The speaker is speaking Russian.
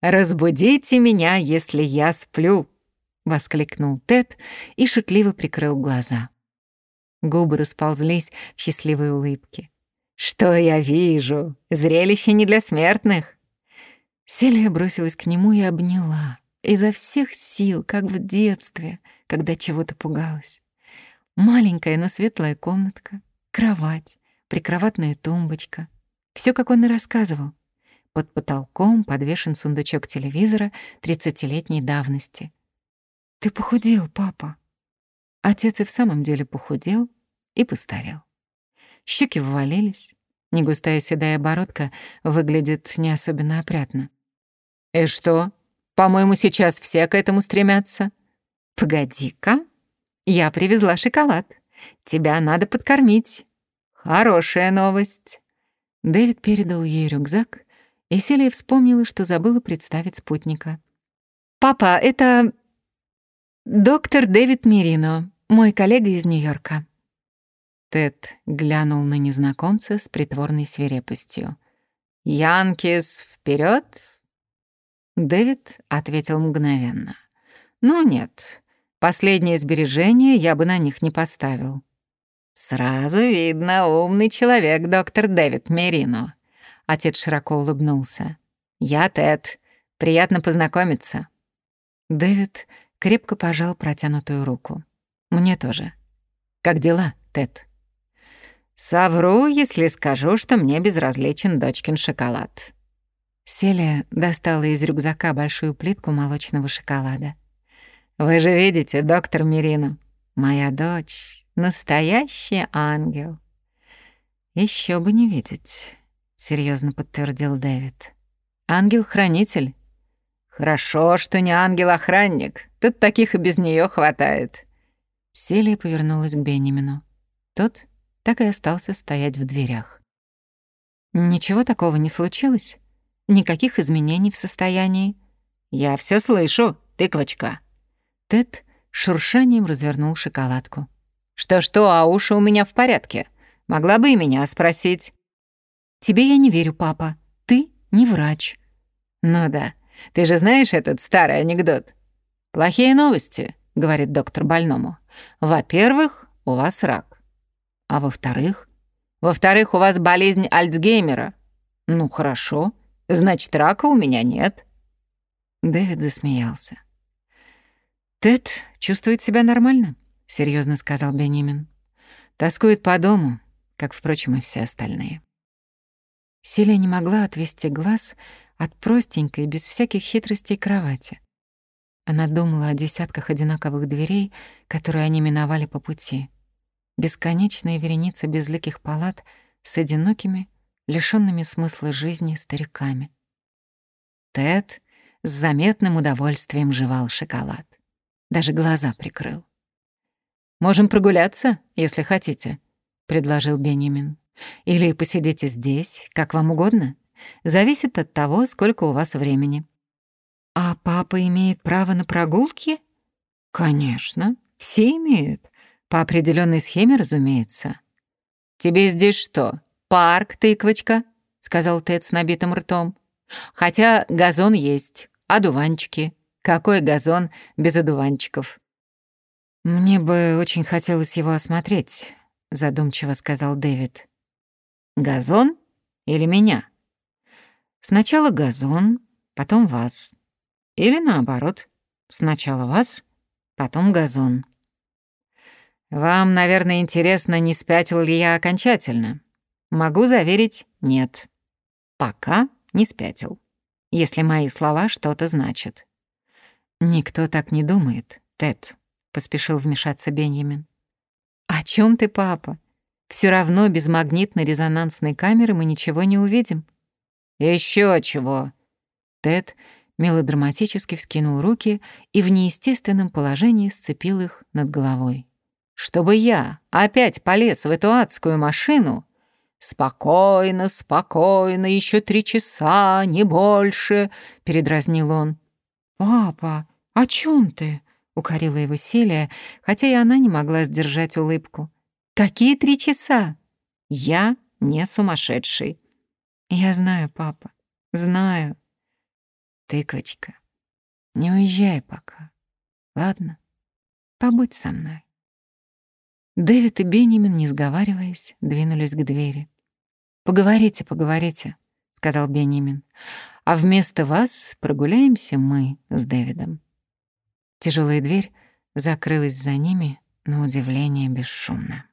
«Разбудите меня, если я сплю!» — воскликнул Тед и шутливо прикрыл глаза. Губы расползлись в счастливой улыбке. «Что я вижу? Зрелище не для смертных!» Селия бросилась к нему и обняла. Изо всех сил, как в детстве, когда чего-то пугалась. Маленькая, но светлая комнатка, кровать, прикроватная тумбочка. Все, как он и рассказывал. Под потолком подвешен сундучок телевизора тридцатилетней давности. «Ты похудел, папа». Отец и в самом деле похудел и постарел. Щеки ввалились, негустая седая бородка выглядит не особенно опрятно. «И что? По-моему, сейчас все к этому стремятся». «Погоди-ка, я привезла шоколад. Тебя надо подкормить. Хорошая новость». Дэвид передал ей рюкзак, и Селия вспомнила, что забыла представить спутника. «Папа, это доктор Дэвид Мирино, мой коллега из Нью-Йорка». Тед глянул на незнакомца с притворной свирепостью. «Янкис, вперед! Дэвид ответил мгновенно. «Ну нет, последние сбережения я бы на них не поставил». «Сразу видно, умный человек, доктор Дэвид Мерино». Отец широко улыбнулся. «Я Тед. Приятно познакомиться». Дэвид крепко пожал протянутую руку. «Мне тоже. Как дела, Тед?» «Совру, если скажу, что мне безразличен дочкин шоколад. Селия достала из рюкзака большую плитку молочного шоколада. «Вы же видите, доктор Мирина, моя дочь — настоящий ангел». Еще бы не видеть», — серьезно подтвердил Дэвид. «Ангел-хранитель». «Хорошо, что не ангел-охранник. Тут таких и без нее хватает». Селия повернулась к Бенемину. Тот так и остался стоять в дверях. «Ничего такого не случилось?» Никаких изменений в состоянии. Я все слышу, тыквочка. Тед шуршанием развернул шоколадку. Что-что, а уши у меня в порядке. Могла бы и меня спросить. Тебе я не верю, папа. Ты не врач. Ну да. Ты же знаешь этот старый анекдот? Плохие новости, говорит доктор больному. Во-первых, у вас рак. А во-вторых? Во-вторых, у вас болезнь Альцгеймера. Ну, хорошо. Значит, рака у меня нет». Дэвид засмеялся. «Тед чувствует себя нормально», — серьезно сказал Бенимин. «Тоскует по дому, как, впрочем, и все остальные». Силия не могла отвести глаз от простенькой, без всяких хитростей кровати. Она думала о десятках одинаковых дверей, которые они миновали по пути. Бесконечные вереницы безликих палат с одинокими, лишёнными смысла жизни стариками. Тед с заметным удовольствием жевал шоколад. Даже глаза прикрыл. «Можем прогуляться, если хотите», — предложил Бенjamin. «Или посидите здесь, как вам угодно. Зависит от того, сколько у вас времени». «А папа имеет право на прогулки?» «Конечно, все имеют. По определенной схеме, разумеется». «Тебе здесь что, «Парк, тыквочка», — сказал Тед с набитым ртом. «Хотя газон есть, одуванчики. Какой газон без одуванчиков?» «Мне бы очень хотелось его осмотреть», — задумчиво сказал Дэвид. «Газон или меня?» «Сначала газон, потом вас. Или наоборот, сначала вас, потом газон». «Вам, наверное, интересно, не спятил ли я окончательно?» Могу заверить, нет. Пока не спятил. Если мои слова что-то значат. Никто так не думает, Тед, поспешил вмешаться Бенjamin. О чем ты, папа? Все равно без магнитно-резонансной камеры мы ничего не увидим. Еще чего? Тед мелодраматически вскинул руки и в неестественном положении сцепил их над головой. «Чтобы я опять полез в эту адскую машину, «Спокойно, спокойно, еще три часа, не больше», — передразнил он. «Папа, о чем ты?» — укорила его Селия, хотя и она не могла сдержать улыбку. «Какие три часа? Я не сумасшедший». «Я знаю, папа, знаю». Тыквочка, не уезжай пока. Ладно, побудь со мной. Дэвид и Бенjamin, не сговариваясь, двинулись к двери. «Поговорите, поговорите», — сказал Бенjamin. «А вместо вас прогуляемся мы с Дэвидом». Тяжелая дверь закрылась за ними, на удивление, бесшумно.